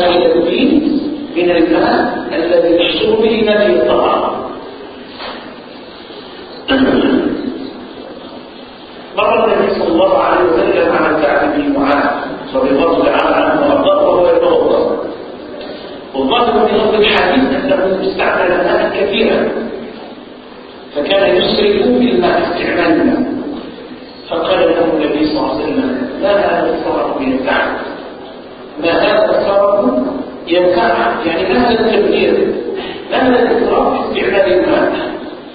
في إيلاء الدين من الماء الذي يحصل به نبي الطهارة. مر النبي صلى الله عليه وسلم على كعب بن معاذ رضي الله تعالى عنه وارضاه وهو يتوضأ. والظاهر من هذا الحديث انه استعمل الماء كثيرا. فكان يسرف استعمال الماء فقال له النبي صلى الله عليه وسلم ما هذا الصرف يا كعب ما هذا الصرف كعب يعني التبذير ما هذا الاسراف في استعمال الماء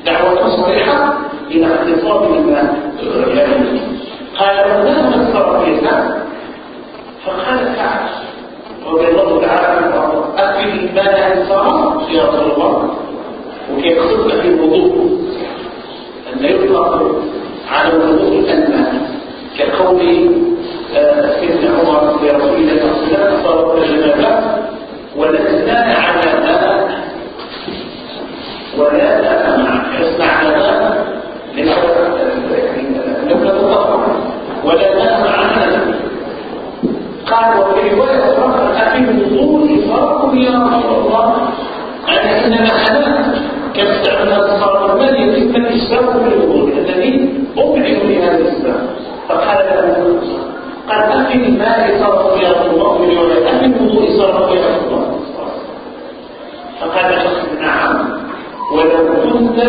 دعوة صريحه إلى اختصار الماء قال له ما هذا الصرف كعب فقال كعب رضي الله تعالى عنه أكل الماء الصرف يا رسول الله خطة في الوضوء؟ أن يطلق على الوضوء الماء كقول سيدنا عمر لرسول الله صلى الله عليه وسلم ولسنا على ماء ولا على ماء لم ولا قال وفي رواية أفي الوضوء فرق يا رسول الله؟ أننا أنا كما استعملنا الصلاة المال يتم الإسلام في الوضوء الذي أبعد لهذا الإسلام فقال له أفي الماء صرف رسول الله في رواية أفي الوضوء صرف رسول الله؟ فقال شخص نعم ولو كنت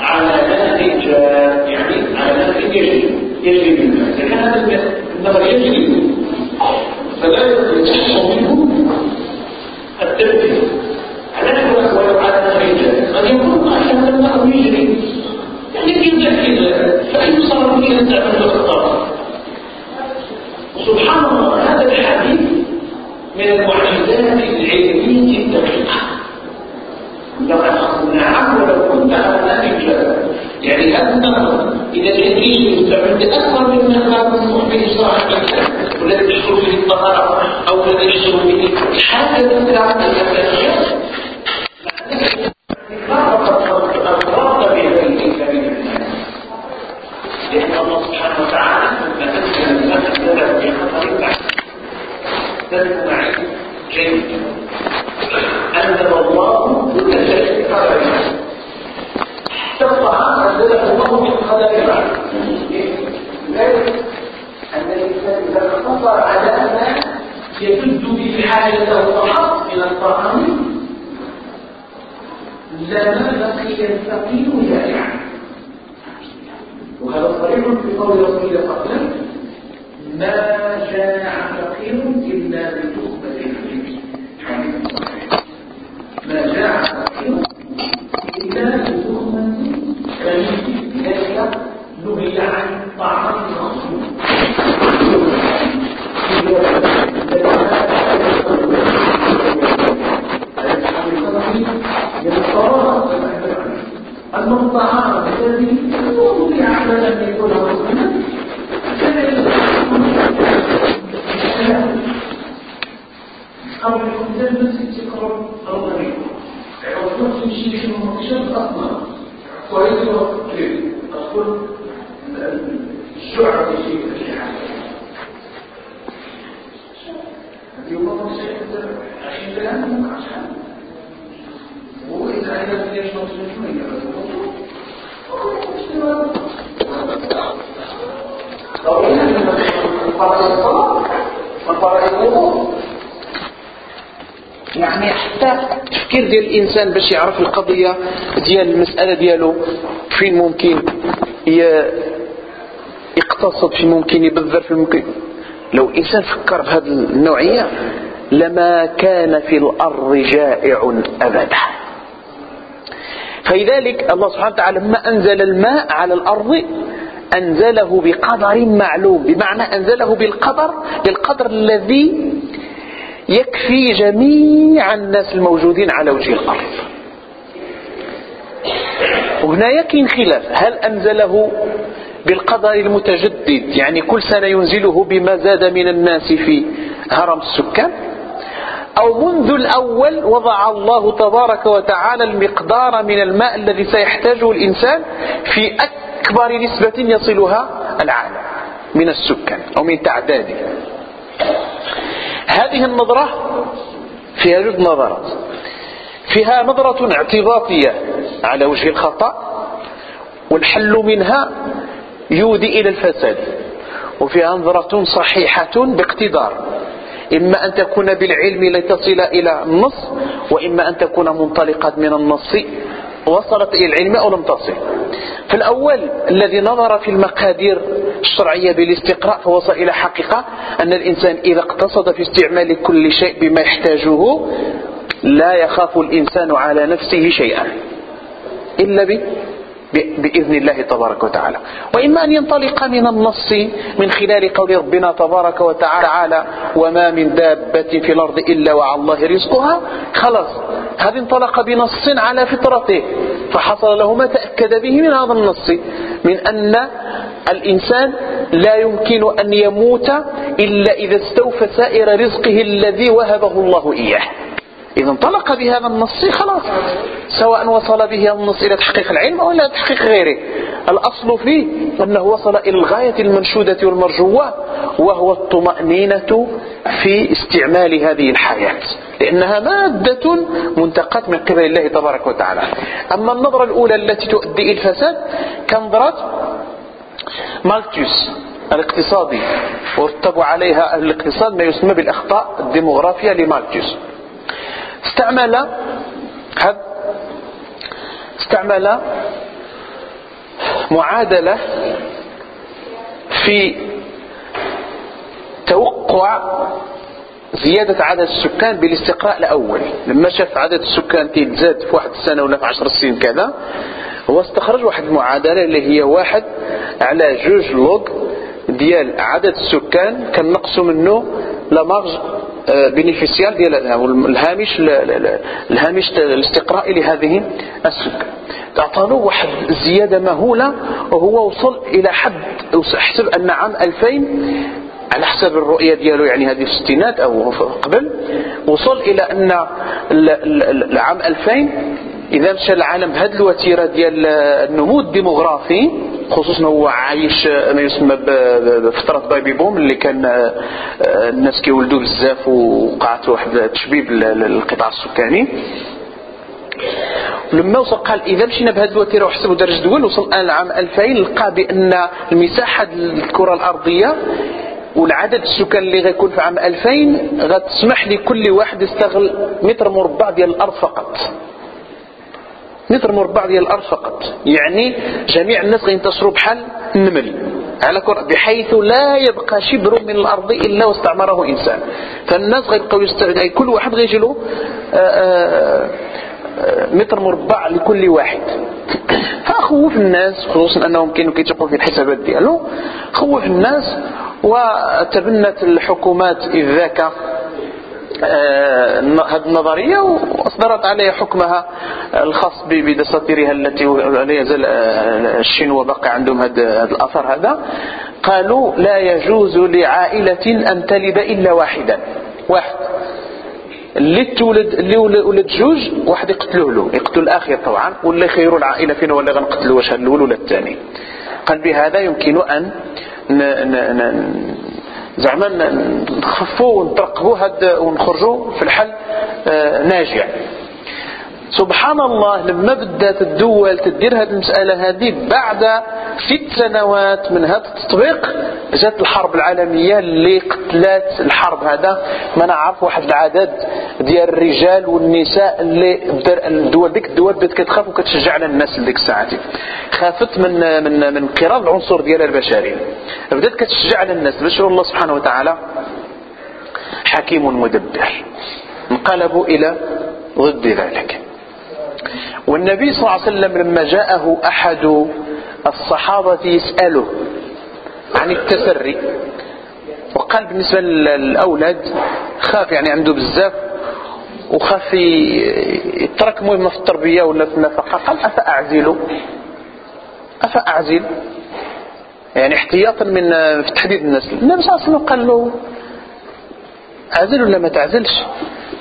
على نهر يعني على نهر يجري يجري بالماء لكن هذا النهر يجري فلا يحصل منه التبديل على نحو ولو على يجري. قد يكون عشان النهر يجري. يعني كذا فأي صار فيه أن تعمل الاختار سبحان الله هذا الحديث من المعجزات العلمية الدقيقة نعم ولو كنت على نهر يعني النهر إذا كان يجري مستعمل أكثر من نهر به صاحب والذي يحصل به الطهارة أو الذي يحصل به حاجة مثل هذا الأشياء لأن الله سبحانه وتعالى لما أنزل المسألة في خطر البحث ذلك معي جيد أنزل الله كل شيء في قدر حتى الطعام أنزله الله في قدر البحث ذلك أن الإنسان إذا اقتصر على ما يجد به حاجته فقط من الطعام لما بقي الفقير جائعا وهذا صريح في قول رسول الله ما جاع فقير إلا بتخبة الحديث حديث صحيح ما جاع فقير إلا بتخبة الحديث لذلك نهي عن طعام المخصوص أما الطعام الذي وضع على أن يكون مسلما أو يكون ذنب استقرار أو غريب أو تنصب شيء في المنشط أصلا كويس وكيف أقول الشعر في شيء في حاجة هذه الله شيء عشان كلام عشان هو إذا عايز يشرب شوية يعني حتى التفكير ديال الإنسان باش يعرف القضية ديال المسألة ديالو فين ممكن يقتصد فين ممكن يبذر في ممكن لو الانسان فكر بهذه النوعية لما كان في الأرض جائع أبدا. فلذلك الله سبحانه وتعالى لما أنزل الماء على الأرض أنزله بقدر معلوم بمعنى أنزله بالقدر بالقدر الذي يكفي جميع الناس الموجودين على وجه الأرض. وهنا يكين خلاف هل أنزله بالقدر المتجدد؟ يعني كل سنة ينزله بما زاد من الناس في هرم السكان؟ أو منذ الأول وضع الله تبارك وتعالى المقدار من الماء الذي سيحتاجه الإنسان في أكبر نسبة يصلها العالم من السكان أو من تعداده. هذه النظرة فيها جزء نظرات فيها نظرة اعتباطية على وجه الخطأ والحل منها يودي إلى الفساد. وفيها نظرة صحيحة باقتدار. إما أن تكون بالعلم لتصل إلى النص وإما أن تكون منطلقة من النص. وصلت إلى العلم أو لم تصل. في الأول الذي نظر في المقادير الشرعية بالاستقراء فوصل إلى حقيقة أن الإنسان إذا اقتصد في استعمال كل شيء بما يحتاجه لا يخاف الإنسان على نفسه شيئا إلا بإذن الله تبارك وتعالى. وإما أن ينطلق من النص من خلال قول ربنا تبارك وتعالى وما من دابة في الأرض إلا وعلى الله رزقها خلاص. هذا انطلق بنص على فطرته فحصل له ما تأكد به من هذا النص من أن الإنسان لا يمكن أن يموت إلا إذا استوفى سائر رزقه الذي وهبه الله إياه. إذا انطلق بهذا النص خلاص. سواء وصل به النص إلى تحقيق العلم أو إلى تحقيق غيره. الأصل فيه أنه وصل إلى الغاية المنشودة والمرجوة وهو الطمأنينة في استعمال هذه الحياة لأنها مادة منتقاة من قبل الله تبارك وتعالى. أما النظرة الأولى التي تؤدي إلى الفساد كنظرة مالتوس الاقتصادي وارتبوا عليها أهل الاقتصاد ما يسمى بالأخطاء الديموغرافية لمالتوس استعمل هذا استعمل معادلة في توقع زيادة عدد السكان بالاستقراء الأول. لما شاف عدد السكان تزاد في واحد السنة ولا في عشر سنين كذا هو استخرج واحد المعادلة اللي هي واحد على جوج لوج ديال عدد السكان كنقصوا منه la marge bénéficiaire ديال الهامش الهامش الاستقرائي لهذه السكان تعطى واحد الزياده مهولة وهو وصل إلى حد احسب أن عام 2000 على حسب الرؤية ديالو يعني هذه في الستينات أو قبل وصل إلى أن العام 2000 إذا مشى العالم بهذه الوتيرة ديال النمو الديموغرافي. خصوصا هو عايش ما يسمى بفترة baby boom اللي كان آه، الناس كيولدوا بزاف وقعت واحد تشبيب للقطاع السكاني. لما وصل قال إذا مشينا بهذه الوتيرة وحسبوا درجة دول وصل الان العام 2000 لقى بأن المساحة الكرة الأرضية والعدد السكان اللي غيكون في عام 2000 غتسمح لكل واحد يستغل متر مربع ديال الأرض فقط. متر مربع ديال الأرض فقط. يعني جميع الناس غينتصروا بحال النمل. على كرة بحيث لا يبقى شبر من الأرض إلا واستعمره إنسان. فالناس غيبقاو يستعمل كل واحد غيجي له آه، آه، آه، متر مربع لكل واحد. فخوف الناس خصوصا أنهم كانوا كيتقوا في الحسابات ديالو خوف الناس وتبنت الحكومات إذ ذاك هذه النظرية وأصدرت عليها حكمها الخاص بدساتيرها التي لا يزال آه، الشنوة بقى عندهم هذا الأثر هذا. قالوا لا يجوز لعائلة أن تلد إلا واحدا واحد. اللي تولد اللي ولد جوج واحد يقتلوه له. يقتل الآخر طبعا ولا يخيروا العائلة فين ولا غنقتلوا واش الأول ولا الثاني. قال بهذا يمكن أن زعما نخفوا ونترقبوا هاد ونخرجوا في الحل آه، ناجع. سبحان الله لما بدات الدول تدير هذه المسألة هذه بعد ست سنوات من هذا التطبيق جات الحرب العالمية اللي قتلات الحرب هذا. ما نعرف واحد العدد ديال الرجال والنساء اللي الدول ديك الدول بدات كتخاف وكتشجع على الناس لديك الساعة خافت من من من انقراض العنصر ديالها البشري بدات كتشجع على الناس بشر الله سبحانه وتعالى حكيم مدبر. انقلبوا إلى ضد ذلك. والنبي صلى الله عليه وسلم لما جاءه أحد الصحابة يسأله عن التسري وقال بالنسبة للأولاد خاف يعني عنده بزاف وخاف يترك مهمة في التربية ولا في النفقة قال أفأعزل؟ أفأعزل؟ يعني احتياطا من في تحديد النسل النبي صلى الله عليه وسلم قال له اعزل ولا ما تعزلش؟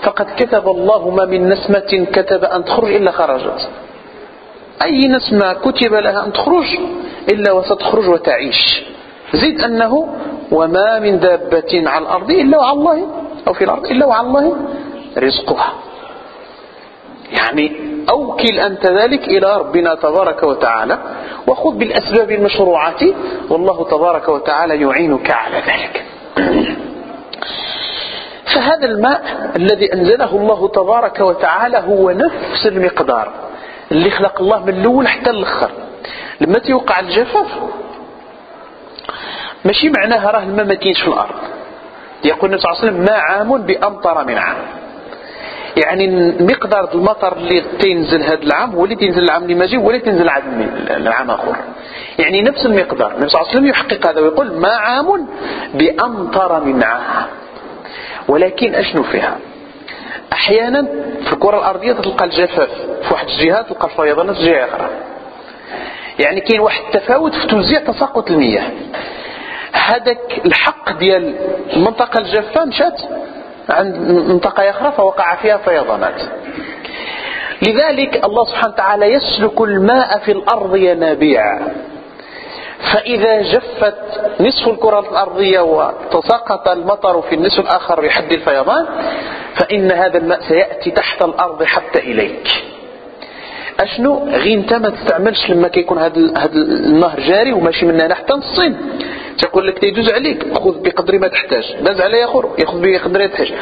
فقد كتب الله ما من نسمة كتب أن تخرج إلا خرجت. أي نسمة كتب لها أن تخرج إلا وستخرج وتعيش. زيد أنه وما من دابة على الأرض إلا وعلى الله أو في الأرض إلا وعلى الله رزقها. يعني أوكل أنت ذلك إلى ربنا تبارك وتعالى وخذ بالأسباب المشروعة والله تبارك وتعالى يعينك على ذلك. فهذا الماء الذي أنزله الله تبارك وتعالى هو نفس المقدار اللي خلق الله من الأول حتى الأخر. لما توقع الجفاف ماشي معناها راه الماء ما كاينش في الأرض. يقول النبي صلى الله عليه وسلم ما عام بأمطر من عام. يعني مقدار المطر اللي تنزل هذا العام هو اللي تنزل العام اللي ماجي هو اللي تنزل العام آخر. يعني نفس المقدار. النبي صلى الله عليه وسلم يحقق هذا ويقول ما عام بأمطر من عام. ولكن أشنو فيها؟ أحيانا في الكرة الأرضية تلقى الجفاف في واحد الجهات تلقى الفيضانات في جهة أخرى. يعني كاين واحد التفاوت في توزيع تساقط المياه. هذاك الحق ديال المنطقة الجافة مشات عند منطقة أخرى فوقع فيها فيضانات. لذلك الله سبحانه وتعالى يسلك الماء في الأرض ينابيع فإذا جفت نصف الكرة الأرضية وتساقط المطر في النصف الآخر بحد الفيضان فإن هذا الماء سيأتي تحت الأرض حتى إليك. أشنو؟ غي انت ما تستعملش لما كيكون هذا هذا النهر جاري وماشي من هنا حتى تقول لك تيدوز عليك خذ بقدر ما تحتاج. داز عليه اخر ياخذ بقدر ما تحتاج.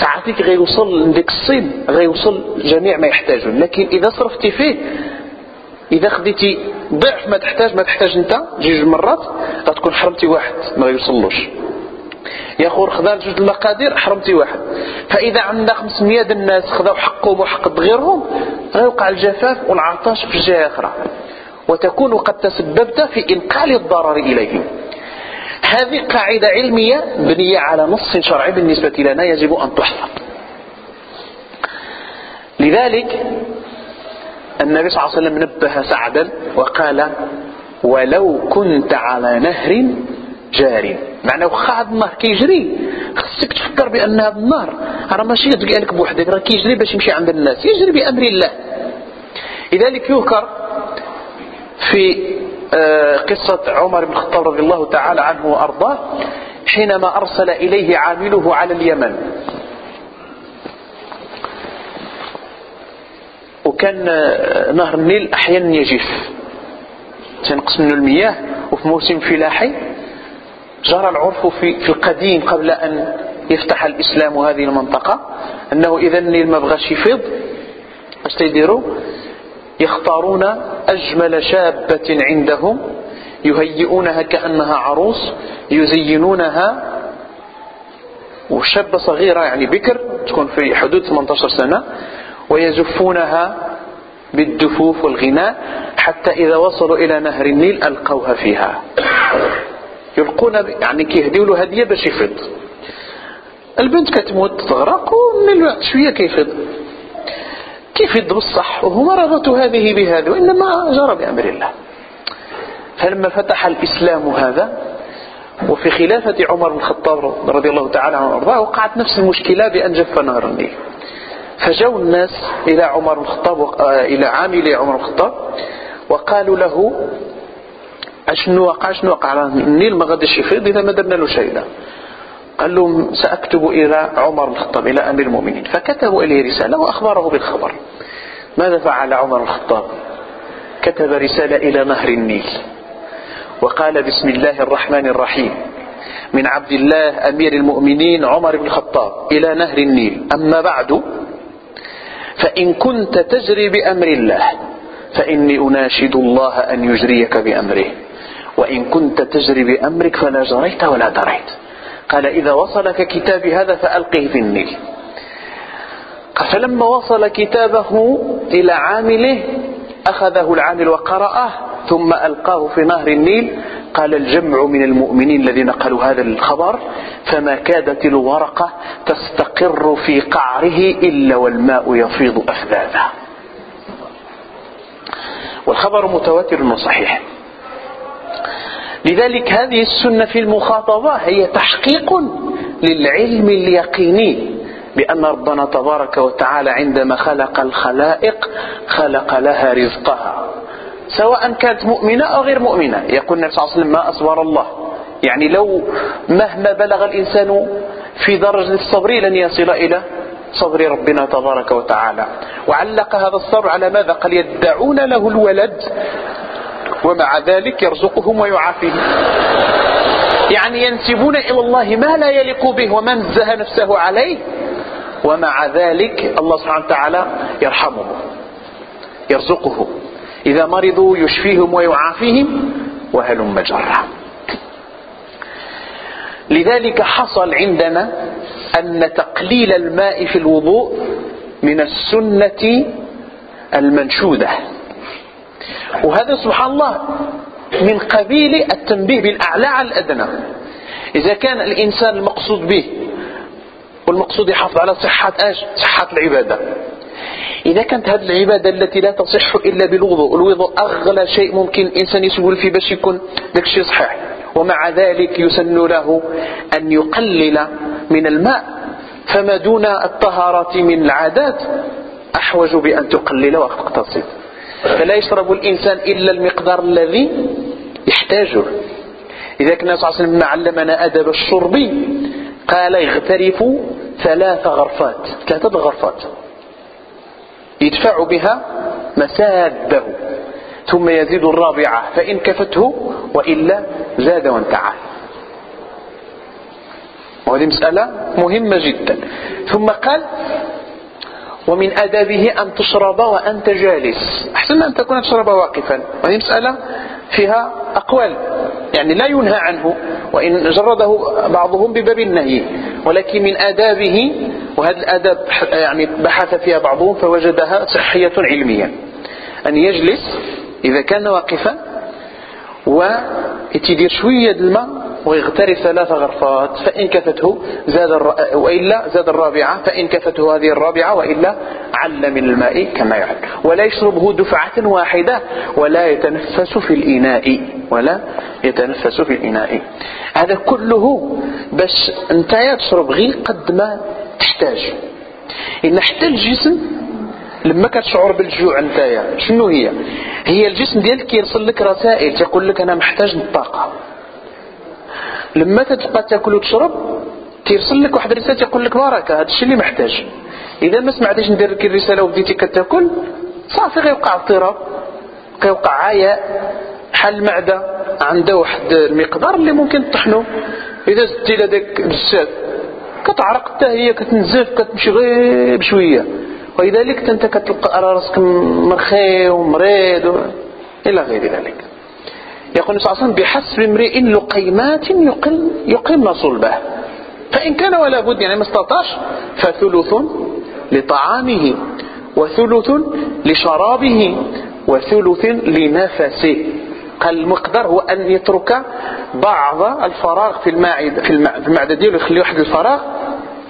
ساعاتك غيوصل لديك الصين غيوصل جميع ما يحتاجون. لكن إذا صرفتي فيه إذا خديتي ضعف ما تحتاج ما تحتاج أنت جوج مرات غتكون حرمتي واحد ما غيوصلوش. يا خور خذا جوج المقادير حرمتي واحد. فإذا عندنا 500 الناس خذاو حقهم وحق غيرهم غيوقع الجفاف والعطش في جهه أخرى وتكون قد تسببت في انقال الضرر إليهم. هذه قاعدة علمية بنية على نص شرعي بالنسبة لنا يجب أن تحفظ لذلك النبي صلى الله عليه وسلم نبه سعدا وقال ولو كنت على نهر جاري معنى واخا هذا النهر كيجري خصك تفكر بأن هذا النهر راه ماشي يدق لك بوحدك راه كيجري باش يمشي عند الناس يجري بأمر الله. لذلك يذكر في آه، قصة عمر بن الخطاب رضي الله تعالى عنه وأرضاه حينما أرسل إليه عامله على اليمن. وكان آه، نهر النيل أحيانا يجف تنقص منه المياه وفي موسم فلاحي. جرى العرف في, في القديم قبل أن يفتح الإسلام هذه المنطقة أنه إذا النيل ما بغاش يفيض. أش تيديروا؟ يختارون أجمل شابة عندهم يهيئونها كأنها عروس يزينونها. وشابة صغيرة يعني بكر تكون في حدود 18 سنة. ويزفونها بالدفوف والغناء حتى إذا وصلوا إلى نهر النيل ألقوها فيها. يلقون يعني كيهديوا له هدية باش يفض. البنت كتموت تغرق والنيل شوية كيفض. كيف يضرب الصح وهو رغبة هذه بهذا وإنما جرى بأمر الله. فلما فتح الإسلام هذا وفي خلافة عمر بن الخطاب رضي الله تعالى عنه وأرضاه وقعت نفس المشكلة بأن جف نهر النيل. فجاءوا الناس إلى عمر الخطاب آه، إلى عامل عمر الخطاب وقالوا له أشنو وقع؟ شنو وقع؟ النيل ما غاديش يفيض إذا ما درنا له شيء قال لهم سأكتب إلى عمر الخطاب إلى أمير المؤمنين. فكتبوا إليه رسالة وأخبره بالخبر. ماذا فعل عمر الخطاب؟ كتب رسالة إلى نهر النيل وقال بسم الله الرحمن الرحيم من عبد الله أمير المؤمنين عمر بن الخطاب إلى نهر النيل. أما بعد فإن كنت تجري بأمر الله فإني أناشد الله أن يجريك بأمره. وإن كنت تجري بأمرك فلا جريت ولا دريت. قال إذا وصلك كتابي هذا فألقه في النيل. فلما وصل كتابه إلى عامله أخذه العامل وقرأه ثم ألقاه في نهر النيل قال الجمع من المؤمنين الذين قالوا هذا الخبر فما كادت الورقة تستقر في قعره إلا والماء يفيض أفذاذه والخبر متواتر وصحيح لذلك هذه السنة في المخاطبة هي تحقيق للعلم اليقيني بأن ربنا تبارك وتعالى عندما خلق الخلائق خلق لها رزقها. سواء كانت مؤمنة أو غير مؤمنة. يقول النبي صلى الله عليه وسلم ما أصبر الله. يعني لو مهما بلغ الإنسان في درجة الصبر لن يصل إلى صبر ربنا تبارك وتعالى. وعلق هذا الصبر على ماذا؟ قال يدعون له الولد ومع ذلك يرزقهم ويعافيهم يعني ينسبون إلى الله ما لا يليق به وما نزه نفسه عليه ومع ذلك الله سبحانه وتعالى يرحمه يرزقه. إذا مرضوا يشفيهم ويعافيهم وهلم جرا لذلك حصل عندنا أن تقليل الماء في الوضوء من السنة المنشودة. وهذا سبحان الله من قبيل التنبيه بالأعلى على الأدنى. إذا كان الإنسان المقصود به والمقصود يحافظ على صحة إيش؟ صحة العبادة. إذا كانت هذه العبادة التي لا تصح إلا بالوضوء الوضوء أغلى شيء ممكن الإنسان يسهل فيه باش يكون ذاك الشيء صحيح. ومع ذلك يسن له أن يقلل من الماء. فما دون الطهارة من العادات أحوج بأن تقلل وتقتصد فلا يشرب الإنسان إلا المقدار الذي يحتاجه. إذا كان صلى الله عليه وسلم علمنا أدب الشرب قال يغترف ثلاث غرفات. ثلاثة غرفات. يدفع بها مساده ثم يزيد الرابعة فإن كفته وإلا زاد وانتعى وهذه مسألة مهمة جدا. ثم قال ومن أدابه أن تشرب وأنت جالس. أحسن أن تكون تشرب واقفا. وهذه مسألة فيها أقوال. يعني لا ينهى عنه. وإن جرده بعضهم بباب النهي. ولكن من آدابه وهذا الآداب يعني بحث فيها بعضهم فوجدها صحية علميا أن يجلس إذا كان واقفا ويتدير شوية الماء ويغترف ثلاث غرفات فإن كفته زاد. وإلا زاد الرابعة فإن كفته هذه الرابعة وإلا عل من الماء كما يعد. ولا يشربه دفعة واحدة ولا يتنفس في الإناء ولا يتنفس في الإناء. هذا كله باش أنت تشرب غير قد ما تحتاج. إن حتى الجسم لما كتشعر بالجوع نتايا شنو هي؟ هي الجسم ديالك كيرسل لك رسائل تقول لك أنا محتاج للطاقة. لما تتبقى تاكل وتشرب تيرسل لك واحد الرسالة تقول لك بركه هذا الشيء اللي محتاج. إذا ما سمعتيش ندير لك الرسالة وبديتي كتاكل صافي غيوقع اضطراب غيوقع عياء بحال المعده عندها واحد المقدار اللي ممكن تطحنه إذا زدتي لديك بزاف كتعرق حتى هي كتنزف كتمشي غير بشوية. ولذلك أنت كتلقى راسك مرخي ومريض. إلى غير ذلك. يقول صلى الله عليه وسلم بحسب امرئ لقيمات يقل يقمن صلبه. فإن كان ولا بد يعني ما استطاعش فثلث لطعامه وثلث لشرابه وثلث لنفسه. قال المقدار هو أن يترك بعض الفراغ في المعدة في المعدة ديالو يخلي واحد الفراغ.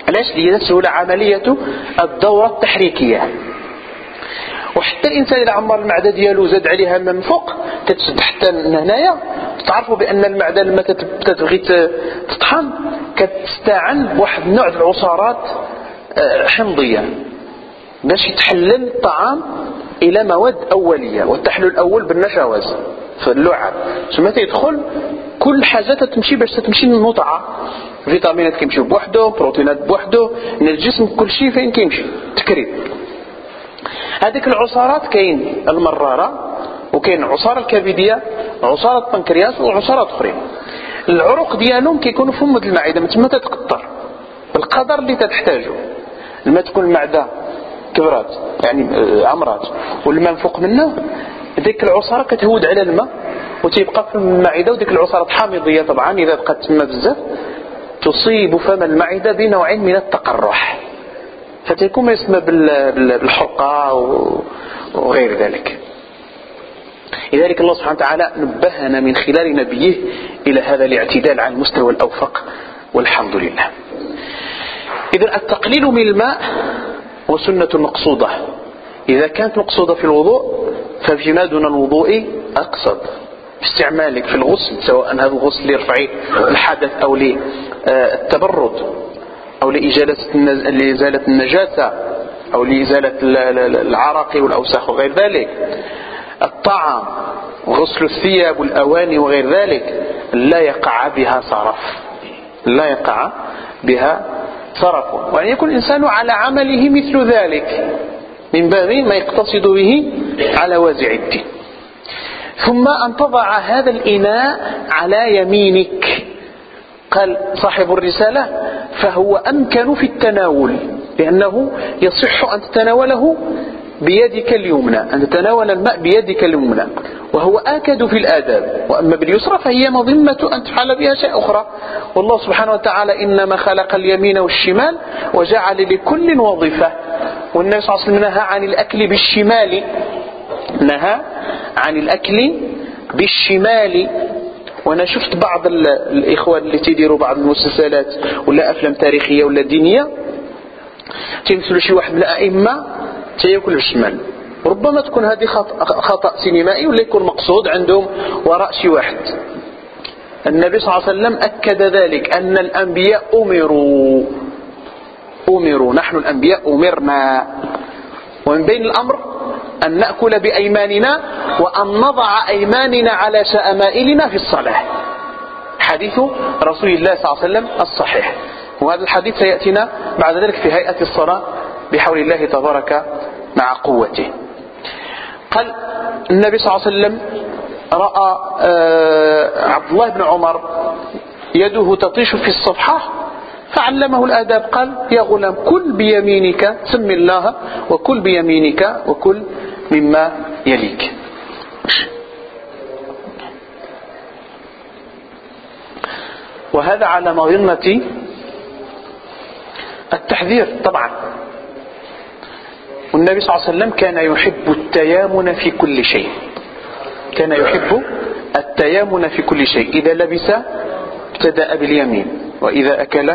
علاش؟ ليسهل عملية الدورة التحريكية. وحتى الإنسان إذا عمر المعدة ديالو زاد عليها من فوق تتسد حتى هنايا. تعرفوا بأن المعدة لما تبغي تطحن كتستعن بواحد النوع العصارات آه، حمضية. باش يتحلل الطعام إلى مواد أولية والتحلل الأول بالنشواز في اللعاب. ثم تيدخل كل حاجة تتمشي باش تتمشي المطعه فيتامينات كيمشيو بوحدو بروتينات بوحدو من الجسم كل شيء فين كيمشي؟ تكريم. هذيك العصارات كاين المرارة وكاين العصارة الكبدية عصارة البنكرياس وعصارات أخرين. العروق ديالهم كيكونوا في فم المعدة من تما تتقطر. بالقدر اللي تحتاجه لما تكون المعدة كبرات يعني آه، عمرات والماء فوق منه ديك العصارة كتهود على الماء وتيبقى في المعدة وديك العصارة حامضية طبعا إذا بقات تما بزاف تصيب فم المعدة بنوع من التقرح. فتيكون ما يسمى بالحرقة وغير ذلك. لذلك الله سبحانه وتعالى نبهنا من خلال نبيه إلى هذا الاعتدال على المستوى الأوفق والحمد لله. إذا التقليل من الماء وسنة مقصودة. إذا كانت مقصودة في الوضوء ففيما دون الوضوء أقصد. استعمالك في الغسل سواء هذا الغسل لرفع الحدث أو للتبرد. أو لإزالة النجاسة أو لإزالة العرق والأوساخ وغير ذلك. الطعام غسل الثياب والأواني وغير ذلك لا يقع بها صرف. لا يقع بها صرف. وأن يكون الإنسان على عمله مثل ذلك من باب ما يقتصد به على وازع الدين. ثم أن تضع هذا الإناء على يمينك. قال صاحب الرسالة فهو أمكن في التناول لأنه يصح أن تتناوله بيدك اليمنى أن تتناول الماء بيدك اليمنى وهو آكد في الآداب وأما باليسرى فهي مظمة أن تفعل بها شيء أخرى. والله سبحانه وتعالى إنما خلق اليمين والشمال وجعل لكل وظيفة. والنبي صلى الله عليه وسلم نهى عن الأكل بالشمال نهى عن الأكل بالشمال. وأنا شفت بعض الاخوان اللي تيديروا بعض المسلسلات ولا افلام تاريخية ولا دينية تيمثلوا شي واحد من الأئمة تياكل بالشمال ربما تكون هذه خطأ سينمائي ولا يكون مقصود عندهم وراء شي واحد. النبي صلى الله عليه وسلم أكد ذلك أن الأنبياء أمروا. أمروا. نحن الأنبياء أمرنا. ومن بين الأمر أن نأكل بأيماننا وأن نضع أيماننا على شأمائلنا في الصلاة. حديث رسول الله صلى الله عليه وسلم الصحيح. وهذا الحديث سيأتينا بعد ذلك في هيئة الصلاة بحول الله تبارك مع قوته. قال النبي صلى الله عليه وسلم رأى عبد الله بن عمر يده تطيش في الصفحة فعلمه الآداب قال يا غلام كل بيمينك سم الله وكل بيمينك وكل مما يليك. وهذا على مظنة التحذير طبعا. والنبي صلى الله عليه وسلم كان يحب التيامن في كل شيء. كان يحب التيامن في كل شيء. إذا لبس ابتدأ باليمين وإذا أكل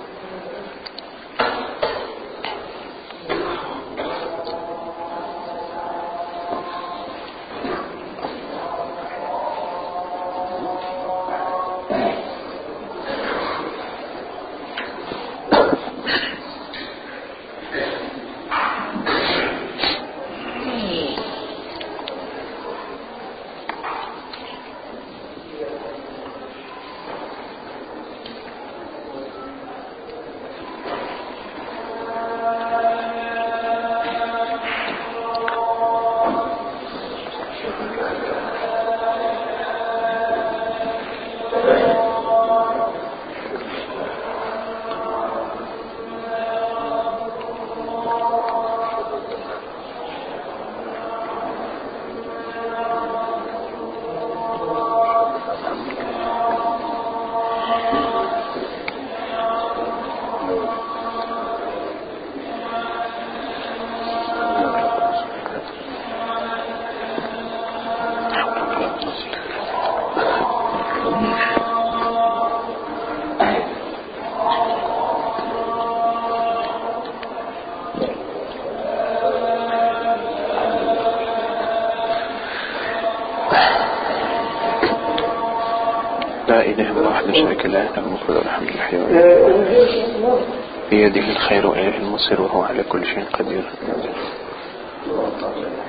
المصير وهو على كل شيء قدير.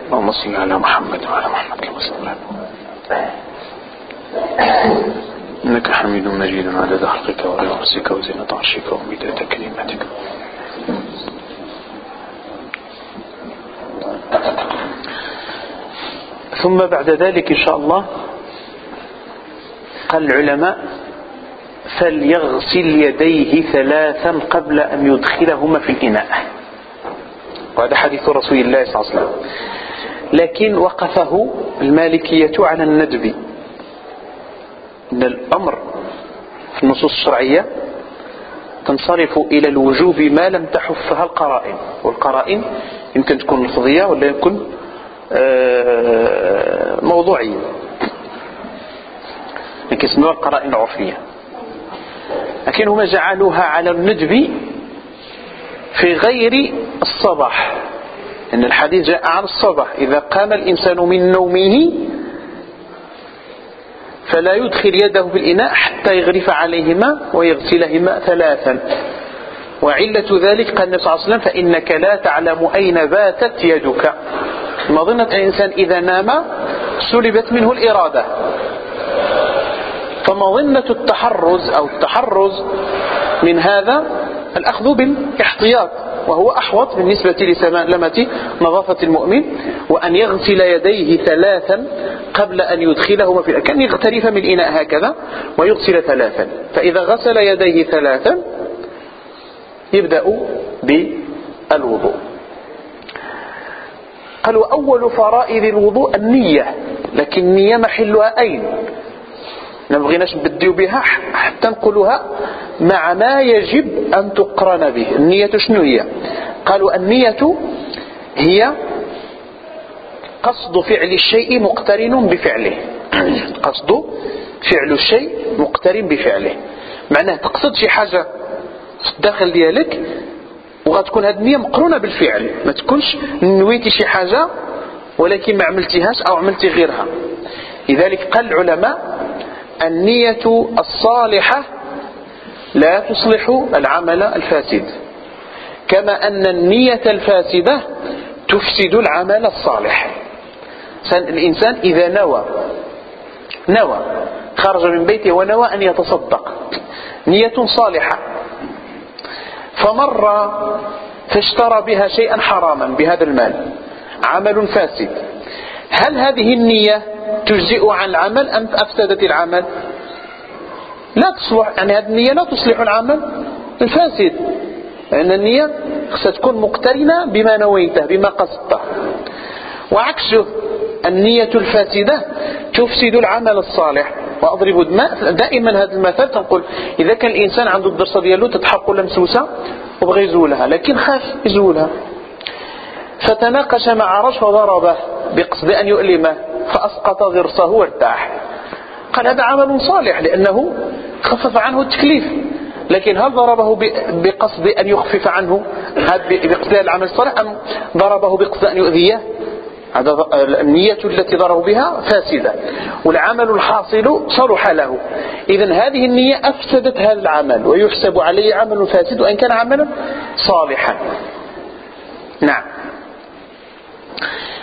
اللهم صل على محمد وعلى محمد كما صلى إنك حميد مجيد عدد خلقك ورضا نفسك وزنة عرشك ومداد كلمتك ثم بعد ذلك إن شاء الله قال العلماء فليغسل يديه ثلاثا قبل أن يدخلهما في الإناء. وهذا حديث رسول الله صلى الله عليه وسلم. لكن وقفه المالكية على الندب. أن الأمر في النصوص الشرعية تنصرف إلى الوجوب ما لم تحفها القرائن. والقرائن يمكن تكون لفظية ولا يمكن آه، موضوعية. لكن اسمها القرائن العرفية. لكن هما جعلوها على الندب في غير الصباح. إن الحديث جاء عن الصباح. إذا قام الإنسان من نومه فلا يدخل يده في الإناء حتى يغرف عليهما ويغسلهما ثلاثا. وعلة ذلك قال النبي صلى الله عليه وسلم فإنك لا تعلم أين باتت يدك. مظنة الإنسان إذا نام سلبت منه الإرادة. فمظنة التحرز أو التحرز من هذا الأخذ بالاحتياط وهو أحوط بالنسبة لسلامة نظافة المؤمن وأن يغسل يديه ثلاثا قبل أن يدخلهما في كان يغترف من الإناء هكذا ويغسل ثلاثا. فإذا غسل يديه ثلاثا يبدأ بالوضوء. قالوا أول فرائض الوضوء النية لكن النية محلها أين؟ ما بغيناش نبديو بها حتى نقولها مع ما يجب أن تقرن به. النية شنو هي؟ قالوا النية هي قصد فعل الشيء مقترن بفعله. قصد فعل الشيء مقترن بفعله. معناه تقصد شي حاجة في الداخل ديالك وغتكون هذه النية مقرونة بالفعل. ما تكونش نويتي شي حاجة ولكن ما عملتيهاش أو عملتي غيرها. لذلك قال العلماء النية الصالحة لا تصلح العمل الفاسد. كما أن النية الفاسدة تفسد العمل الصالح. الإنسان إذا نوى نوى خرج من بيته ونوى أن يتصدق. نية صالحة. فمر فاشترى بها شيئا حراما بهذا المال. عمل فاسد. هل هذه النية تجزئ عن العمل أم أفسدت العمل؟ لا تصلح يعني هذه النية لا تصلح العمل الفاسد لأن النية ستكون مقترنة بما نويته بما قصدته. وعكسه النية الفاسدة تفسد العمل الصالح. وأضرب دائما هذا المثل تنقول إذا كان الإنسان عنده الدرسة ديالو تتحق ولا مسوسة وبغى يزولها لكن خاف يزولها. فتناقش مع رجل فضربه بقصد أن يؤلمه فأسقط ضرسه وارتاح. قال هذا عمل صالح لأنه خفف عنه التكليف لكن هل ضربه بقصد أن يخفف عنه؟ بقصد العمل الصالح أم ضربه بقصد أن يؤذيه؟ هذا النية التي ضربوا بها فاسدة والعمل الحاصل صلح له. إذا هذه النية أفسدت هذا العمل ويحسب عليه عمل فاسد وإن كان عملا صالحا. نعم.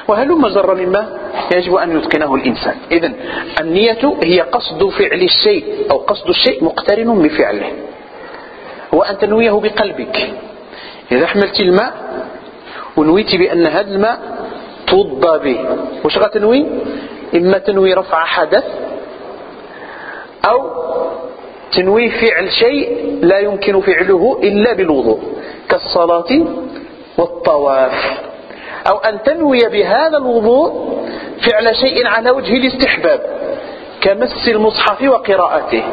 وهلم جر مما يجب أن يتقنه الإنسان؟ إذا النية هي قصد فعل الشيء أو قصد الشيء مقترن بفعله. وأن تنويه بقلبك. إذا حملت الماء ونويت بأن هذا الماء توضى به. وش غتنوي؟ إما تنوي رفع حدث أو تنوي فعل شيء لا يمكن فعله إلا بالوضوء كالصلاة والطواف. أو أن تنوي بهذا الوضوء فعل شيء على وجه الاستحباب كمس المصحف وقراءته.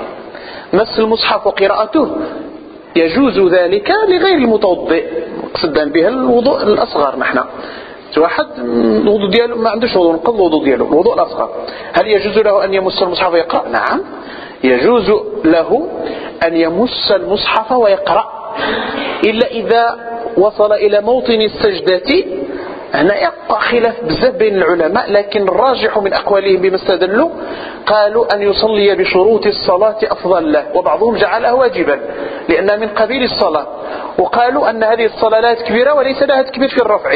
مس المصحف وقراءته يجوز ذلك لغير المتوضئ قصدا بها الوضوء الأصغر نحن. واحد الوضوء ديالو ما عندوش وضوء نقض الوضوء ديالو الوضوء الأصغر. هل يجوز له أن يمس المصحف ويقرأ؟ نعم. يجوز له أن يمس المصحف ويقرأ إلا إذا وصل إلى موطن السجدة هنا يبقى خلاف بزاف بين العلماء لكن الراجح من أقوالهم بما استدلوا قالوا أن يصلي بشروط الصلاة أفضل له وبعضهم جعلها واجبا لأنها من قبيل الصلاة وقالوا أن هذه الصلاة لها تكبيرة وليس لها تكبير في الرفع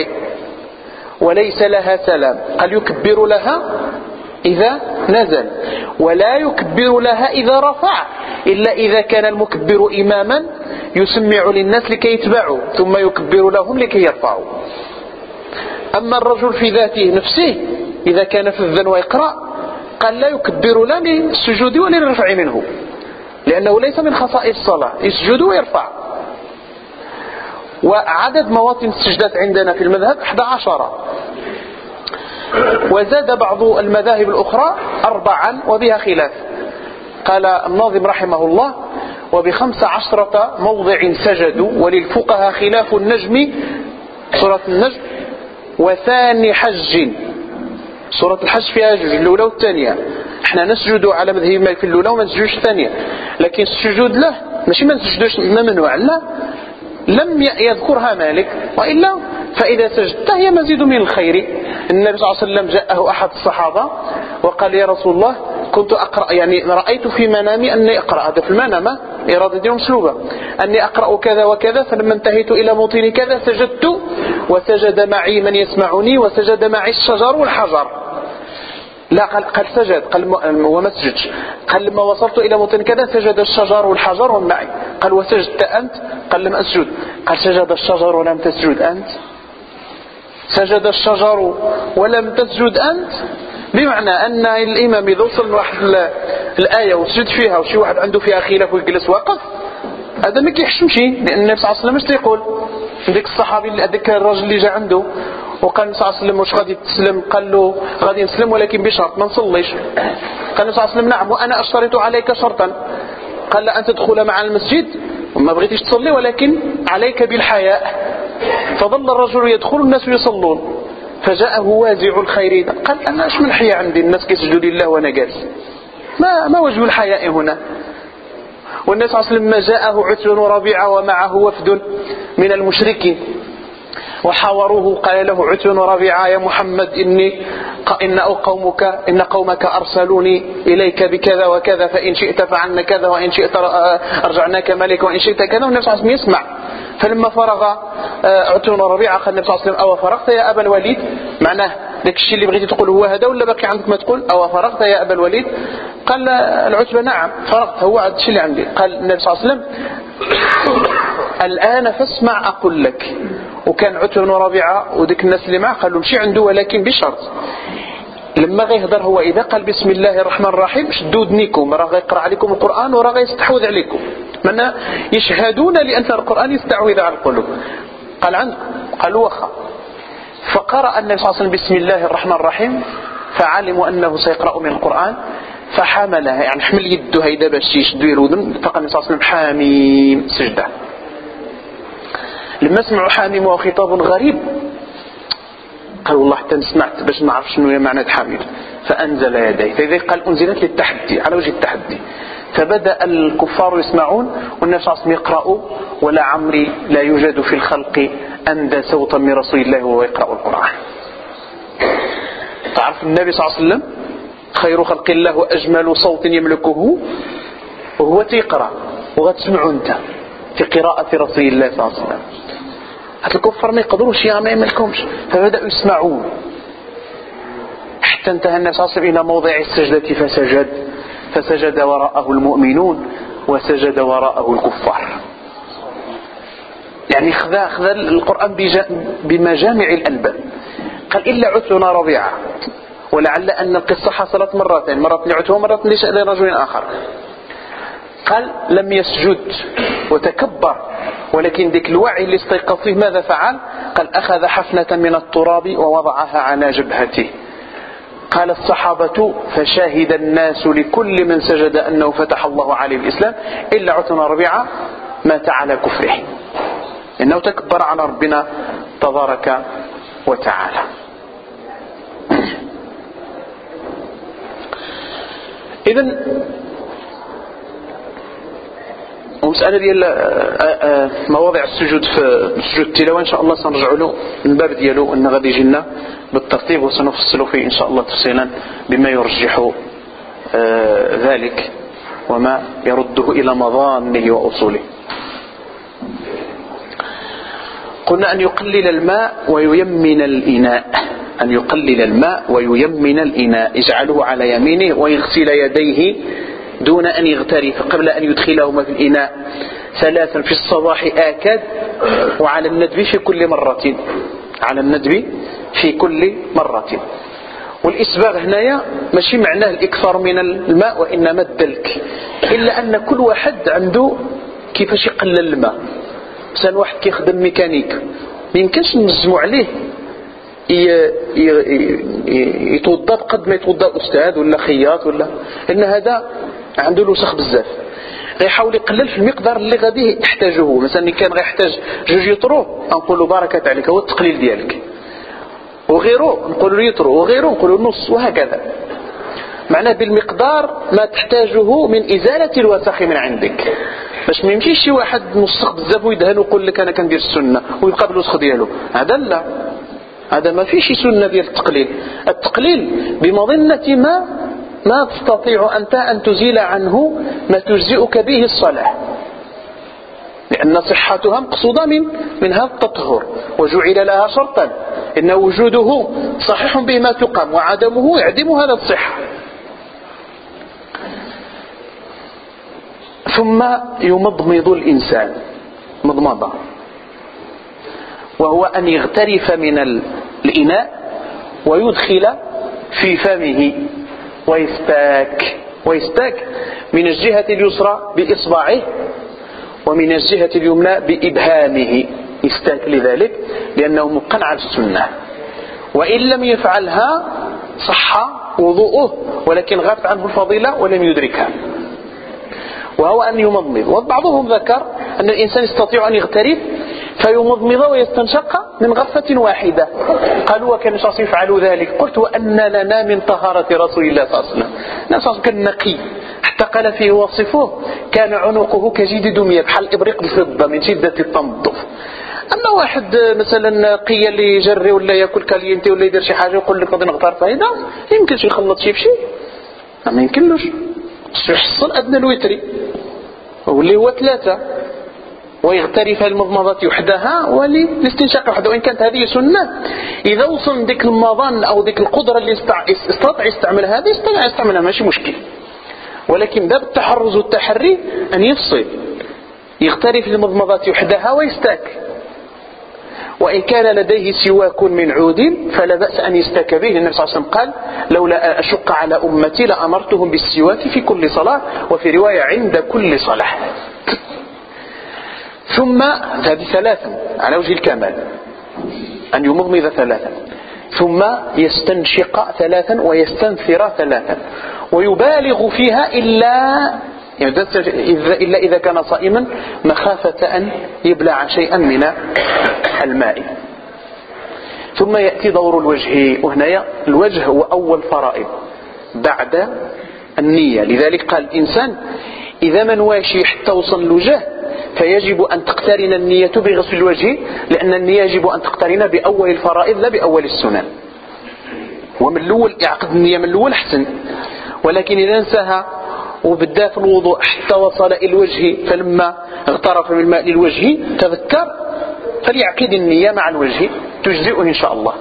وليس لها سلام قال يكبر لها إذا نزل ولا يكبر لها إذا رفع إلا إذا كان المكبر إماما يسمع للناس لكي يتبعوا ثم يكبر لهم لكي يرفعوا. أما الرجل في ذاته نفسه إذا كان فذا ويقرأ قال لا يكبر لا للسجود ولا للرفع منه لأنه ليس من خصائص الصلاة يسجد ويرفع. وعدد مواطن السجدات عندنا في المذهب 11 وزاد بعض المذاهب الأخرى أربعا وبها خلاف. قال الناظم رحمه الله وبخمس عشرة موضع سجدوا وللفقهاء خلاف النجم سورة النجم وثاني حج. سورة الحج فيها جوج الأولى والثانية. إحنا نسجد على مذهب مالك الأولى وما نسجدوش الثانية. لكن السجود له ماشي ما نسجدوش ممنوع لا. لم يذكرها مالك وإلا فإذا سجدت هي مزيد من الخير. النبي صلى الله عليه وسلم جاءه أحد الصحابة وقال يا رسول الله كنت أقرأ يعني رأيت في منامي أني أقرأ. هذا في المنام إرادة مسلوبة أني أقرأ كذا وكذا فلما انتهيت إلى موطن كذا سجدت وسجد معي من يسمعني وسجد معي الشجر والحجر. لا قال قال سجد قال وما سجدش. قال لما وصلت إلى موطن كذا سجد الشجر والحجر معي قال وسجدت أنت؟ قال لم أسجد. قال سجد الشجر ولم تسجد أنت. سجد الشجر ولم تسجد أنت. بمعنى أن الإمام إذا وصل لواحد الآية وسجد فيها وشي واحد عنده فيها خلاف ويجلس وقف. هذا ما كيحشمش لأن النبي صلى الله عليه وسلم اش تيقول؟ ذاك الصحابي هذاك الراجل اللي جا عنده. وقال النبي صلى الله عليه وسلم واش غادي تسلم؟ قال له غادي نسلم ولكن بشرط ما نصليش. قال النبي صلى الله عليه وسلم نعم وأنا أشترط عليك شرطا. قال لا أن تدخل مع المسجد وما بغيتيش تصلي ولكن عليك بالحياء. فظل الرجل يدخل الناس يصلون فجاءه وازع الخير. قال أنا إيش من الحياء عندي؟ الناس كيسجدوا لله وأنا جالس. ما ما وجه الحياء هنا. والنبي صلى الله عليه وسلم جاءه عتب ربيعة ومعه وفد من المشركين. وحاوروه قال له عتب ربيعة يا محمد إني إن قومك إن قومك أرسلوني إليك بكذا وكذا فإن شئت فعلنا كذا وإن شئت أرجعناك ملك وإن شئت كذا. والنبي صلى الله عليه وسلم يسمع. فلما فرغ آه، عتب ربيعة قال النبي صلى الله عليه وسلم أو فرغت يا أبا الوليد؟ معناه ذاك الشيء اللي بغيتي تقول هو هذا ولا باقي عندك ما تقول؟ أو فرغت يا أبا الوليد؟ قال العتبة نعم فرغت. هو هذا الشيء اللي عندي. قال النبي صلى الله عليه وسلم الآن فاسمع أقول لك. وكان عتبة بن ربيعة وذيك الناس اللي معه قالوا مشي عنده ولكن بشرط. لما غيهضر هو إذا قال بسم الله الرحمن الرحيم شدوا ودنيكم راه غيقرأ عليكم القرآن وراه غيستحوذ عليكم. من يشهدون لأن القرآن يستعوذ على القلوب. قال عندكم قالوا وخا فقرأ النبي صلى الله عليه وسلم بسم الله الرحمن الرحيم فعلموا أنه سيقرأ من القرآن فحملها يعني حمل يده هيدا باش يشدو الودن فقال النبي صلى الله عليه وسلم حاميم سجدة. لما سمعوا حاميم وهو خطاب غريب قال والله حتى سمعت باش نعرف شنو هي معنى حاميم فأنزل يديه. فإذا قال أنزلت للتحدي على وجه التحدي. فبدأ الكفار يسمعون والنبي صلى الله عليه وسلم يقرأ ولا عمري لا يوجد في الخلق أندى صوتا من رسول الله وهو يقرأ القرآن. تعرف النبي صلى الله عليه وسلم؟ خير خلق الله وأجمل صوت يملكه وهو تيقرأ وغتسمعوا أنت في قراءة رسول الله صلى الله عليه وسلم. هاد الكفار ما يقدروش ما يملكهمش. فبدأوا يسمعون حتى انتهى النبي صلى إلى موضع السجدة فسجد فسجد وراءه المؤمنون وسجد وراءه الكفار. يعني خذا خذا القرآن بمجامع الألباب. قال إلا عتلنا ربيعة ولعل أن القصة حصلت مرتين مرة لعتوة ومرة لرجل آخر. قال لم يسجد وتكبر. ولكن ذيك الوعي اللي استيقظ فيه ماذا فعل؟ قال أخذ حفنة من التراب ووضعها على جبهته. قال الصحابة فشاهد الناس لكل من سجد أنه فتح الله عليه الإسلام إلا عثمان ربيعة مات على كفره. إنه تكبر على ربنا تبارك وتعالى. إذا ومسألة ديال آه، آه، مواضع السجود في سجود التلاوة إن شاء الله سنرجع له من باب ديالو أن غادي يجينا بالترتيب وسنفصل فيه إن شاء الله تفصيلا بما يرجح آه، ذلك وما يرده إلى مظانه وأصوله. قلنا أن يقلل الماء وييمن الإناء. أن يقلل الماء وييمن الإناء. يجعله على يمينه ويغسل يديه دون أن يغترف قبل أن يدخلهما في الإناء. ثلاثا في الصباح آكد وعلى الندب في كل مرة. على الندب في كل مرة. والإسباغ هنايا ماشي معناه الإكثار من الماء وإنما الدلك. إلا أن كل واحد عنده كيفاش يقلل الماء. مثلا واحد كيخدم ميكانيك ما يمكنش عليه يتوضأ بقد ما يتوضأ أستاذ ولا خياط ولا. لأن هذا عنده لوسخ بزاف. غيحاول يقلل في المقدار اللي غادي يحتاجه مثلا كان غيحتاج جوج يطرو نقول له باركة عليك هو التقليل ديالك. وغيره نقولوا ليتر وغيره نقولوا نص وهكذا. معناه بالمقدار ما تحتاجه من إزالة الوسخ من عندك. باش ما يمشيش شي واحد مصخ بزاف ويدهن ويقول لك أنا كندير السنة ويبقى بالوسخ ديالو. هذا لا. هذا ما فيش سنة ديال التقليل. التقليل بمظنة ما ما تستطيع انت أن تزيل عنه ما تجزئك به الصلاة. لأن صحتها مقصودة من من هذا التطهر وجعل لها شرطا. إن وجوده صحيح به ما تقام وعدمه يعدم هذا الصحة. ثم يمضمض الإنسان مضمضة. وهو أن يغترف من الإناء ويدخل في فمه. ويستاك. ويستاك من الجهة اليسرى بإصبعه ومن الجهة اليمنى بإبهامه. يستاك لذلك لأنه مقن على السنة وإن لم يفعلها صح وضوءه ولكن غابت عنه الفضيلة ولم يدركها. وهو أن يمضمض. وبعضهم ذكر أن الإنسان يستطيع أن يغترب فيمضمض ويستنشق من غرفة واحدة. قالوا وكان الشخص يفعل ذلك. قلت وأن لنا من طهارة رسول الله صلى الله عليه وسلم. كان نقي. حتى قال فيه وصفوه كان عنقه كجيد دمية بحال إبريق الفضة من شدة التنظف. أما واحد مثلا قيه اللي يجري ولا يأكل كالينتي ولا يدير شي حاجة يقول لك غادي نغتار فايدة يمكنش يخلط شي بشي. ما يمكنلوش. يحصل أدنى الوتري واللي هو ثلاثة. ويغترف المضمضة وحدها وللاستنشاق وحده. وإن كانت هذه سنة إذا وصل ديك المضان أو ديك القدرة اللي استطاع يستعمل هذه يستطيع يستعملها ماشي مشكل. ولكن باب التحرز والتحري أن يفصل يغترف المضمضة وحدها ويستاك. وإن كان لديه سواك من عود فلا بأس أن يستاك به. النبي صلى الله عليه وسلم قال لولا أشق على أمتي لأمرتهم بالسواك في كل صلاة وفي رواية عند كل صلاة. ثم هذه ثلاثا على وجه الكمال. أن يمضمض ثلاثا ثم يستنشق ثلاثا ويستنثر ثلاثا. ويبالغ فيها إلا يعني إلا إذا كان صائما مخافة أن يبلع شيئا من الماء. ثم يأتي دور الوجه. وهنا الوجه هو أول فرائض بعد النية. لذلك قال الإنسان إذا من واشي حتى وصل الوجه فيجب أن تقترن النية بغسل الوجه لأن النية يجب أن تقترن بأول الفرائض لا بأول السنن. ومن الأول يعقد النية من الأول أحسن. ولكن إذا انساها وبدا في الوضوء حتى وصل إلى الوجه فلما اغترف من الماء للوجه تذكر فليعقد النية مع الوجه. تجزئه إن شاء الله.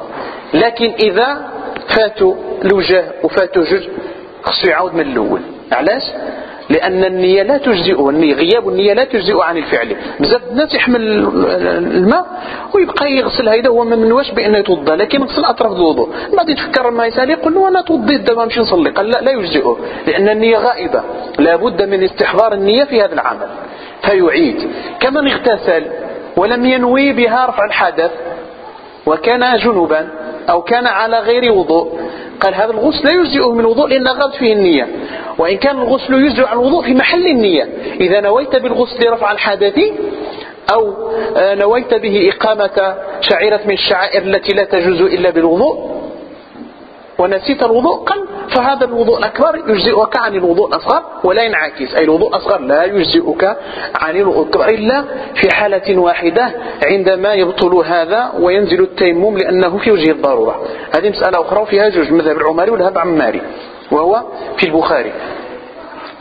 لكن إذا فاتوا الوجه وفاتوا جزء خصو يعاود من الأول. علاش؟ لأن النية لا تجزئه النية غياب النية لا تجزئه عن الفعل. بزاف الناس يحمل الماء ويبقى يغسل هيدا هو ما منواش بأنه يتوضأ لكن يغسل أطراف الوضوء. بعد يتفكر ما يسالي يقول له أنا توضيت دابا نمشي نصلي. قال لا لا يجزئه لأن النية غائبة. لابد من استحضار النية في هذا العمل. فيعيد. كمن اغتسل ولم ينوي بها رفع الحدث وكان جنبا أو كان على غير وضوء قال هذا الغسل لا يجزئه من الوضوء لأن غابت فيه النية. وإن كان الغسل يجزئ عن الوضوء في محل النية. إذا نويت بالغسل رفع الحدث أو آه، نويت به إقامة شعيرة من الشعائر التي لا تجوز إلا بالوضوء ونسيت الوضوء قال فهذا الوضوء الأكبر يجزئك عن الوضوء الأصغر ولا ينعكس. أي الوضوء الأصغر لا يجزئك عن الوضوء الأكبر إلا في حالة واحدة عندما يبطل هذا وينزل التيمم لأنه في وجه الضرورة. هذه مسألة أخرى وفيها جوج مذهب العمري والهب عماري وهو في البخاري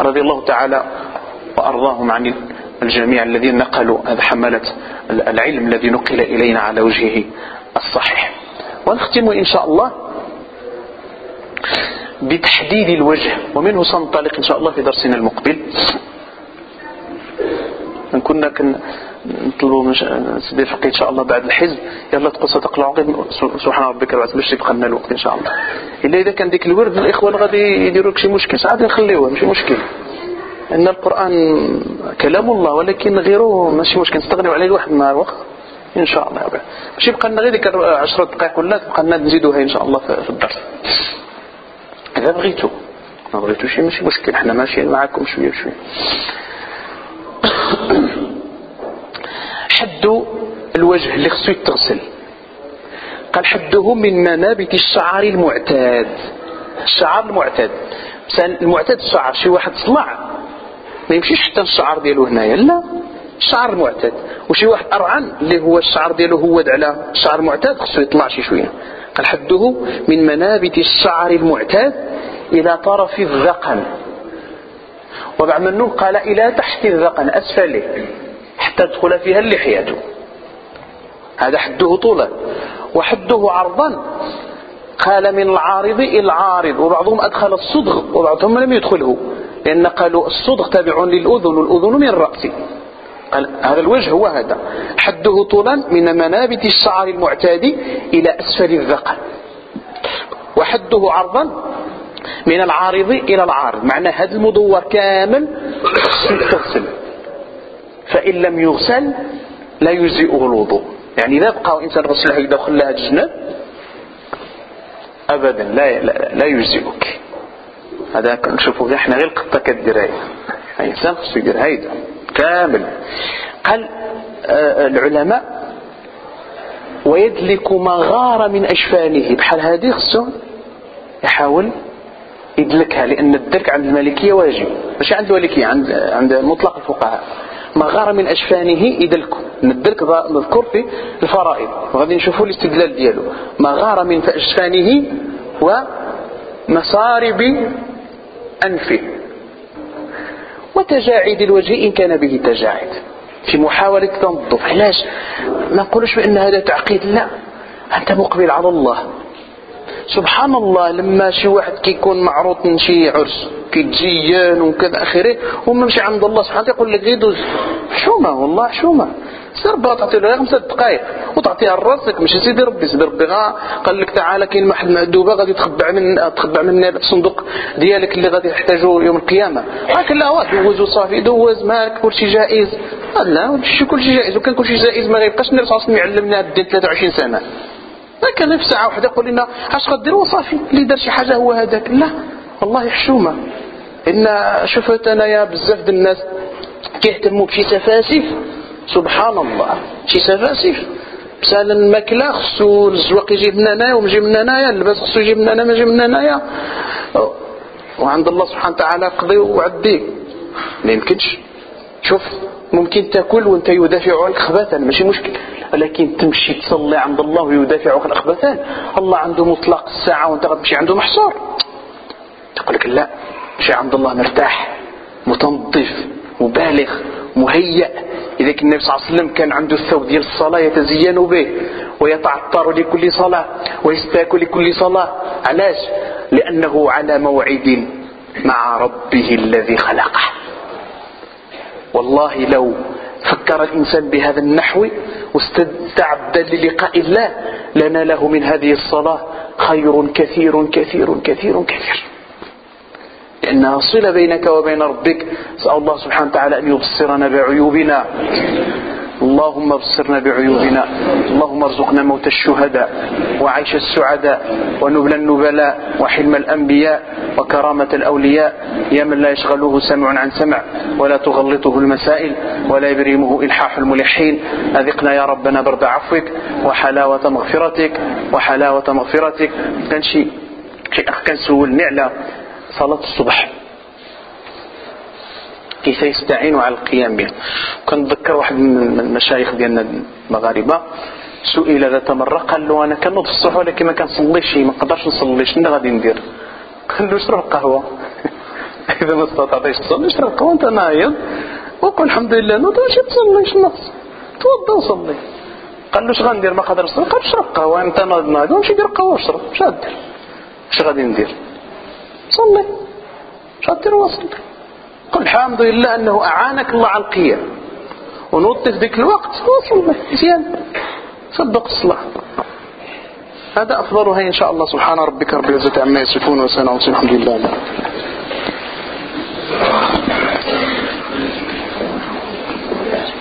رضي الله تعالى وأرضاهم عن الجميع الذين نقلوا حملة العلم الذي نقل إلينا على وجهه الصحيح. ونختم إن شاء الله بتحديد الوجه ومنه سننطلق إن شاء الله في درسنا المقبل. إن كنا كن نطلبوا من سيدي الفقيه إن شاء الله بعد الحزب. يلا تقص تقلعوا غير سبحان ربك العظيم باش يبقى لنا الوقت إن شاء الله. إلا إذا كان ديك الورد الإخوان غادي يديروا لك شي مشكل ساعات نخليوه ماشي مشكل. إن القرآن كلام الله ولكن غيره ماشي مشكل. نستغنيو عليه لواحد النهار وقت. إن شاء الله ماشي يبقى لنا غير ديك 10 دقائق ولا تبقى لنا نزيدوها إن شاء الله في الدرس. إذا بغيتوا ما بغيتوش ماشي مشكل. إحنا ماشيين معاكم شوية شوية حد الوجه اللي خصو يتغسل. قال حده من منابت الشعر المعتاد. الشعر المعتاد. المعتاد الشعر شي واحد صلع ما يمشيش حتى الشعر ديالو هنايا. لا. الشعر المعتاد. وشي واحد أرعن اللي هو الشعر ديالو هو على الشعر المعتاد خصو يطلع شي شوية. قال حده من منابت الشعر المعتاد إلى طرف الذقن. وبعد منه قال إلى تحت الذقن اسفله حتى تدخل فيها اللحية. هذا حده طولا. وحده عرضا. قال من العارض إلى العارض. وبعضهم أدخل الصدغ وبعضهم لم يدخله. لأن قالوا الصدغ تابع للأذن والأذن من الرأس هذا الوجه هو هذا. حده طولا من منابت الشعر المعتاد إلى أسفل الذقن. وحده عرضا من العارض إلى العارض. معنى هذا المدور كامل تغسل فإن لم يغسل لا يجزئه الوضوء. يعني إذا بقى إنسان غسلها إذا خلاها جنب أبدا. لا لا, لا يجزئك. هذا كنشوفوا إحنا غير القطة كدير هاي الإنسان خصو يدير هيدا كامل. قال آه العلماء ويدلك ما غار من أجفانه بحال هذه خصو يحاول يدلكها لأن الدرك عند المالكية واجب. ماشي عند الوالكية عند عند مطلق الفقهاء. ما غار من أجفانه يدلكه. الدلك مذكور في الفرائض. وغادي نشوفوا الاستدلال ديالو. ما غار من أجفانه ومصارب أنفه. وتجاعيد الوجه إن كان به تجاعيد. في محاولة تنظف. علاش؟ ما نقولش بأن هذا تعقيد. لا. أنت مقبل على الله. سبحان الله لما شي واحد كيكون معروض من شي عرس كيتزين وكذا آخره وما مشي عند الله سبحانه يقول لك غير دوز حشومه والله حشومه ربي تعطي له خمسة دقائق وتعطيها لراسك ماشي سيدي ربي سيدي ربي. غا قال لك تعالى كاين واحد المأدوبة غادي تخبع من تخبع من الصندوق ديالك اللي غادي تحتاجه يوم القيامة. هاك لا دوز وصافي دوز مالك كلشي جائز. لا كلشي جائز. وكان كلشي جائز ما غيبقاش النبي صلى الله عليه وسلم يعلمنا الدين 23 سنة. ما كان في ساعة واحدة يقول لنا أش غدير وصافي؟ اللي دار شي حاجة هو هذاك لا والله حشومة إن شفت أنا يا بزاف د الناس كيهتموا بشي سفاسف سبحان الله شي سفاسف مثلا الماكلة خصو الزواق يجي من هنايا ومجي من هنايا اللباس خصو يجي من هنا ما يجي من هنايا وعند الله سبحانه وتعالى قضي وعدي ما يمكنش شوف ممكن تاكل وانت يدافع عنك خبثا ماشي مشكل لكن تمشي تصلي عند الله ويدافع عنك الاخبثان الله عنده مطلق الساعة وانت غتمشي عنده محصور تقول لك لا مشي عند الله مرتاح متنظف مبالغ مهيأ. إذا كان النبي صلى الله عليه وسلم كان عنده الثوب ديال الصلاة يتزين به ويتعطر لكل صلاة ويستاك لكل صلاة. علاش؟ لأنه على موعد مع ربه الذي خلقه. والله لو فكر الإنسان بهذا النحو واستعد للقاء الله لناله من هذه الصلاة خير كثير كثير كثير كثير. لأنها صلة بينك وبين ربك. سأل الله سبحانه وتعالى أن يبصرنا بعيوبنا. اللهم ابصرنا بعيوبنا. اللهم ارزقنا موت الشهداء وعيش السعداء ونبل النبلاء وحلم الأنبياء وكرامة الأولياء. يا من لا يشغله سمع عن سمع ولا تغلطه المسائل ولا يبرمه إلحاح الملحين. أذقنا يا ربنا برد عفوك وحلاوة مغفرتك وحلاوة مغفرتك. كان شيء شيء أخ كان سولني على صلاة الصبح. كيف يستعين على القيام به كنتذكر واحد من المشايخ ديالنا المغاربة سئل ذات مرة قال له أنا كنوض في الصبح ولكن ما كنصليش ما نقدرش نصلي شنو غادي ندير؟ قال له اشرب قهوة إذا ما استطعتش تصلي اشرب قهوة أنت نايض وقل الحمد لله نوض ماشي تصلي شنو توضى وصلي. قال له اش غندير؟ ما قدر نصلي قال اشرب قهوة أنت ناض ناض. ومشي دير قهوة واشرب اش غدير؟ اش غادي ندير؟ صلي. غدير وصلي قل الحمد لله أنه أعانك الله على القيام. ونوض في ذيك الوقت وصل مزيان صدق الصلاة. هذا أفضلها إن شاء الله. سبحان ربك رب العزة عما يصفون وسلام الحمد لله.